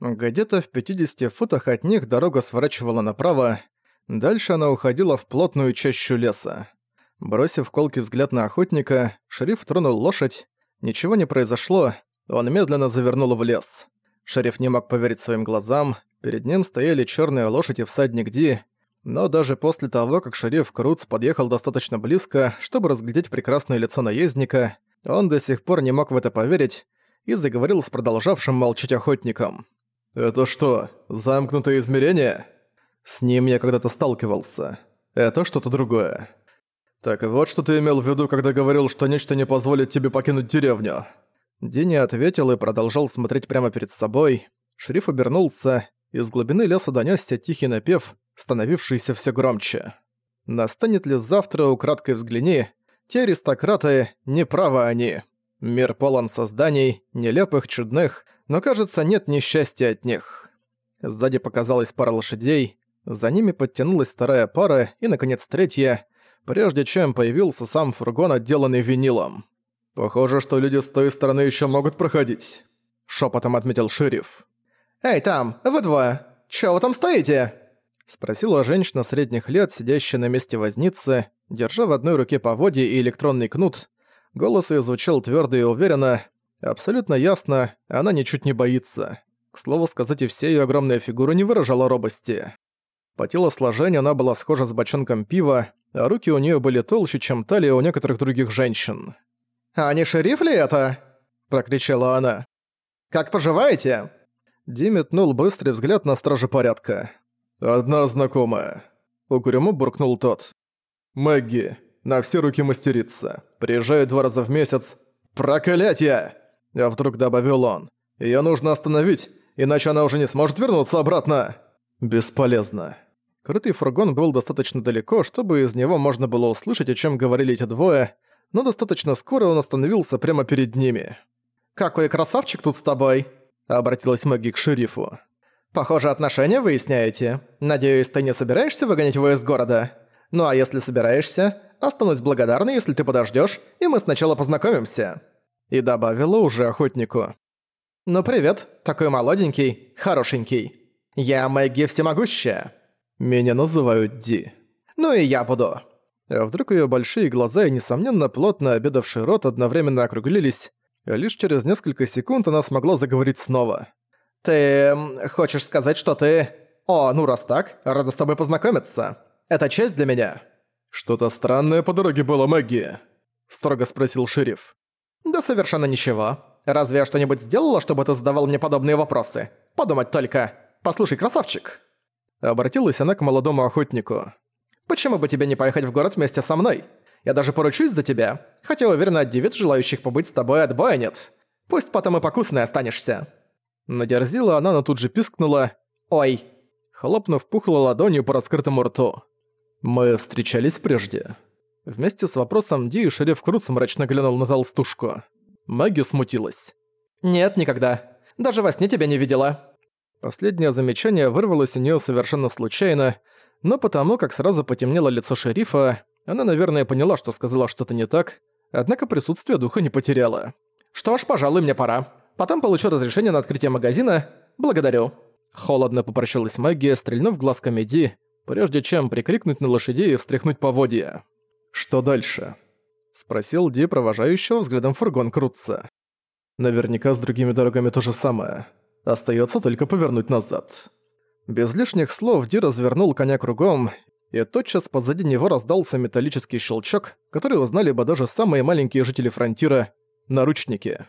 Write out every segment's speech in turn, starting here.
Где-то в 50 футах от них дорога сворачивала направо, дальше она уходила в плотную чащу леса. Бросив колкий взгляд на охотника, шериф тронул лошадь. Ничего не произошло, он медленно завернул в лес. Шериф не мог поверить своим глазам, перед ним стояли черные лошади всадник Ди, но даже после того, как шериф Круц подъехал достаточно близко, чтобы разглядеть прекрасное лицо наездника, он до сих пор не мог в это поверить и заговорил с продолжавшим молчать охотником. «Это что, замкнутое измерение?» «С ним я когда-то сталкивался. Это что-то другое». «Так вот, что ты имел в виду, когда говорил, что нечто не позволит тебе покинуть деревню?» Дини ответил и продолжал смотреть прямо перед собой. Шериф обернулся, из глубины леса донёсся тихий напев, становившийся все громче. Настанет ли завтра, украдкой взгляни, те аристократы, неправы они. Мир полон созданий, нелепых, чудных, но, кажется, нет несчастья от них. Сзади показалась пара лошадей, за ними подтянулась вторая пара и, наконец, третья, прежде чем появился сам фургон, отделанный винилом. «Похоже, что люди с той стороны еще могут проходить», — шепотом отметил шериф. «Эй, там, вы двое! Чё вы там стоите?» Спросила женщина средних лет, сидящая на месте возницы, держа в одной руке поводья и электронный кнут. Голос ее звучал твердо и уверенно, Абсолютно ясно, она ничуть не боится. К слову сказать, и вся её огромная фигура не выражала робости. По телосложению она была схожа с бочонком пива, а руки у неё были толще, чем талия у некоторых других женщин. «А не шериф ли это?» – прокричала она. «Как поживаете?» Ди метнул быстрый взгляд на стражи порядка. «Одна знакомая», – угрюмо буркнул тот. «Мэгги, на все руки мастерица. Приезжает два раза в месяц. Проклятье!» А вдруг добавил он. Её нужно остановить, иначе она уже не сможет вернуться обратно. Бесполезно. Крытый фургон был достаточно далеко, чтобы из него можно было услышать, о чем говорили эти двое, но достаточно скоро он остановился прямо перед ними. «Какой красавчик тут с тобой!» — обратилась Мэгги к шерифу. «Похоже, отношения выясняете. Надеюсь, ты не собираешься выгонять его из города? Ну а если собираешься, останусь благодарна, если ты подождёшь, и мы сначала познакомимся». И добавила уже охотнику. «Ну привет, такой молоденький, хорошенький. Я Мэгги Всемогущая». «Меня называют Ди». «Ну и я буду». А вдруг её большие глаза и, несомненно, плотно обедавший рот одновременно округлились, лишь через несколько секунд она смогла заговорить снова. «Ты... хочешь сказать, что ты... О, ну раз так, рада с тобой познакомиться. Это честь для меня». «Что-то странное по дороге было, Мэгги?» – строго спросил шериф. «Да совершенно ничего. Разве я что-нибудь сделала, чтобы ты задавал мне подобные вопросы? Подумать только. Послушай, красавчик!» Обратилась она к молодому охотнику. «Почему бы тебе не поехать в город вместе со мной? Я даже поручусь за тебя, хотя уверена, девиц, желающих побыть с тобой, отбоя нет. Пусть потом и покусной останешься». Надерзила она, но тут же пискнула «Ой!» Хлопнув пухло ладонью по раскрытому рту. «Мы встречались прежде?» Вместе с вопросом Ди шериф Круц мрачно глянул на толстушку. Маги смутилась. «Нет, никогда. Даже во сне тебя не видела». Последнее замечание вырвалось у нее совершенно случайно, но потому, как сразу потемнело лицо шерифа, она, наверное, поняла, что сказала что-то не так, однако присутствие духа не потеряла. «Что ж, пожалуй, мне пора. Потом получу разрешение на открытие магазина. Благодарю». Холодно попрощалась магия, стрельнув глазками Ди, прежде чем прикрикнуть на лошадей и встряхнуть поводья. «Что дальше?» — спросил Ди, провожающего взглядом фургон Крутца. «Наверняка с другими дорогами то же самое. Остаётся только повернуть назад». Без лишних слов Ди развернул коня кругом, и тотчас позади него раздался металлический щелчок, который узнали бы даже самые маленькие жители Фронтира — наручники.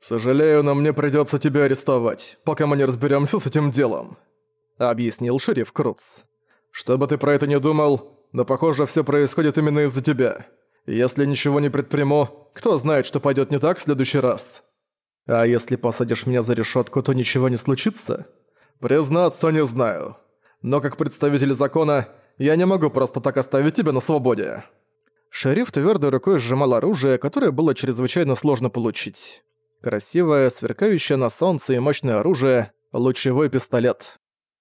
«Сожалею, но мне придётся тебя арестовать, пока мы не разберёмся с этим делом», — объяснил шериф Круц. «Что бы ты про это не думал, но похоже, все происходит именно из-за тебя. Если ничего не предприму, кто знает, что пойдет не так в следующий раз. А если посадишь меня за решетку, то ничего не случится? Признаться, не знаю. Но как представитель закона, я не могу просто так оставить тебя на свободе». Шериф твердой рукой сжимал оружие, которое было чрезвычайно сложно получить. Красивое, сверкающее на солнце и мощное оружие – лучевой пистолет.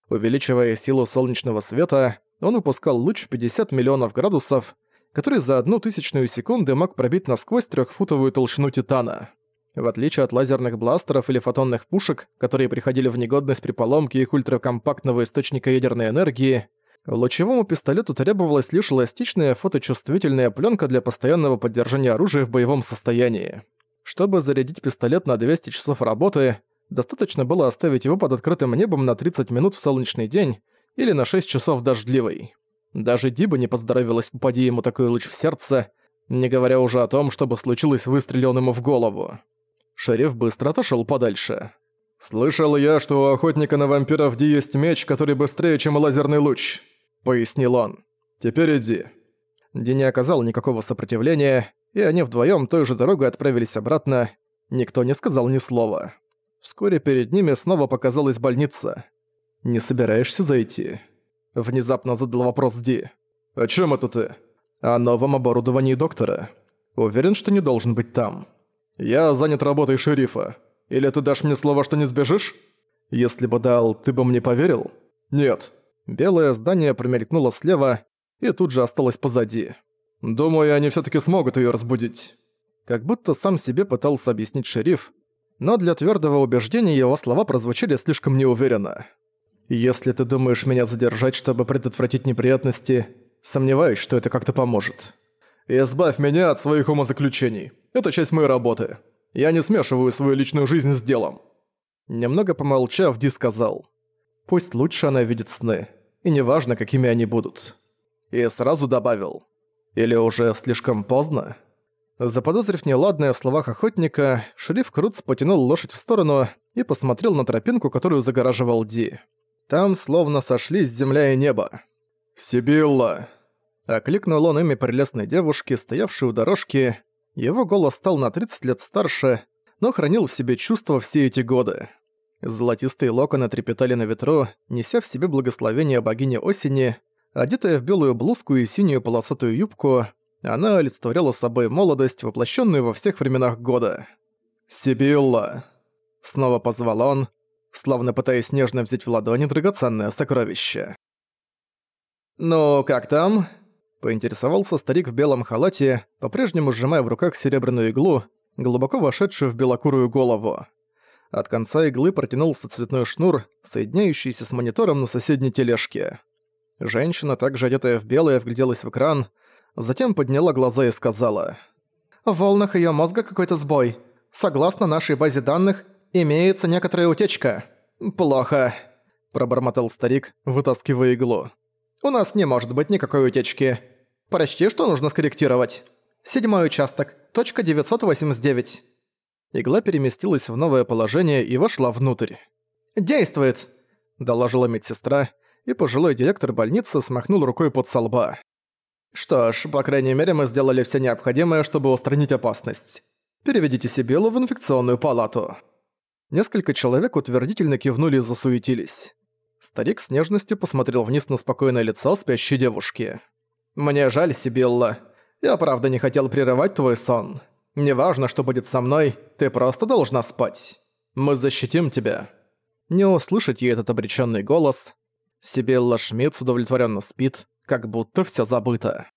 Увеличивая силу солнечного света, он выпускал луч в 50 миллионов градусов, который за одну тысячную секунды мог пробить насквозь трехфутовую толщину титана. В отличие от лазерных бластеров или фотонных пушек, которые приходили в негодность при поломке их ультракомпактного источника ядерной энергии, лучевому пистолету требовалась лишь эластичная фоточувствительная пленка для постоянного поддержания оружия в боевом состоянии. Чтобы зарядить пистолет на 200 часов работы, достаточно было оставить его под открытым небом на 30 минут в солнечный день или на 6 часов в дождливый. Даже Диба не поздоровилась, попади ему такой луч в сердце, не говоря уже о том, чтобы случилось выстрелен ему в голову. Шериф быстро отошел подальше. «Слышал я, что у охотника на вампиров Ди есть меч, который быстрее, чем лазерный луч», — пояснил он. «Теперь иди». Ди не оказал никакого сопротивления, и они вдвоем той же дорогой отправились обратно. Никто не сказал ни слова. Вскоре перед ними снова показалась больница. «Не собираешься зайти?» Внезапно задал вопрос Ди. «О чем это ты?» «О новом оборудовании доктора. Уверен, что не должен быть там». «Я занят работой шерифа. Или ты дашь мне слово, что не сбежишь?» «Если бы дал, ты бы мне поверил?» «Нет». Белое здание промелькнуло слева и тут же осталось позади. «Думаю, они все таки смогут ее разбудить». Как будто сам себе пытался объяснить шериф, но для твердого убеждения его слова прозвучали слишком неуверенно. «Если ты думаешь меня задержать, чтобы предотвратить неприятности, сомневаюсь, что это как-то поможет. Избавь меня от своих умозаключений. Это часть моей работы. Я не смешиваю свою личную жизнь с делом». Немного помолчав, Ди сказал. «Пусть лучше она видит сны, и неважно, какими они будут». И сразу добавил. «Или уже слишком поздно?» Заподозрив неладное в словах охотника, шериф Круц потянул лошадь в сторону и посмотрел на тропинку, которую загораживал Ди. Там словно сошлись земля и небо. «Сибилла!» Окликнул он имя прелестной девушки, стоявшей у дорожки, его голос стал на 30 лет старше, но хранил в себе чувства все эти годы. Золотистые локоны трепетали на ветру, неся в себе благословение богини осени, одетая в белую блузку и синюю полосатую юбку, она олицетворяла собой молодость, воплощенную во всех временах года. «Сибилла!» Снова позвал он, словно пытаясь нежно взять в ладони драгоценное сокровище. «Ну, как там?» Поинтересовался старик в белом халате, по-прежнему сжимая в руках серебряную иглу, глубоко вошедшую в белокурую голову. От конца иглы протянулся цветной шнур, соединяющийся с монитором на соседней тележке. Женщина, также одетая в белое, вгляделась в экран, затем подняла глаза и сказала. «В волнах её мозга какой-то сбой. Согласно нашей базе данных, имеется некоторая утечка». «Плохо», – пробормотал старик, вытаскивая иглу. У нас не может быть никакой утечки. Прочти, что нужно скорректировать. Седьмой участок, точка 989. Игла переместилась в новое положение и вошла внутрь. «Действует!» – доложила медсестра, и пожилой директор больницы смахнул рукой под солба. «Что ж, по крайней мере, мы сделали все необходимое, чтобы устранить опасность. Переведите Сибилу в инфекционную палату». Несколько человек утвердительно кивнули и засуетились. Старик с нежностью посмотрел вниз на спокойное лицо спящей девушки. «Мне жаль, Сибилла. Я правда не хотел прерывать твой сон. Неважно, что будет со мной, ты просто должна спать. Мы защитим тебя». Не услышать ей этот обреченный голос. Сибилла Шмидт удовлетворенно спит, как будто все забыто.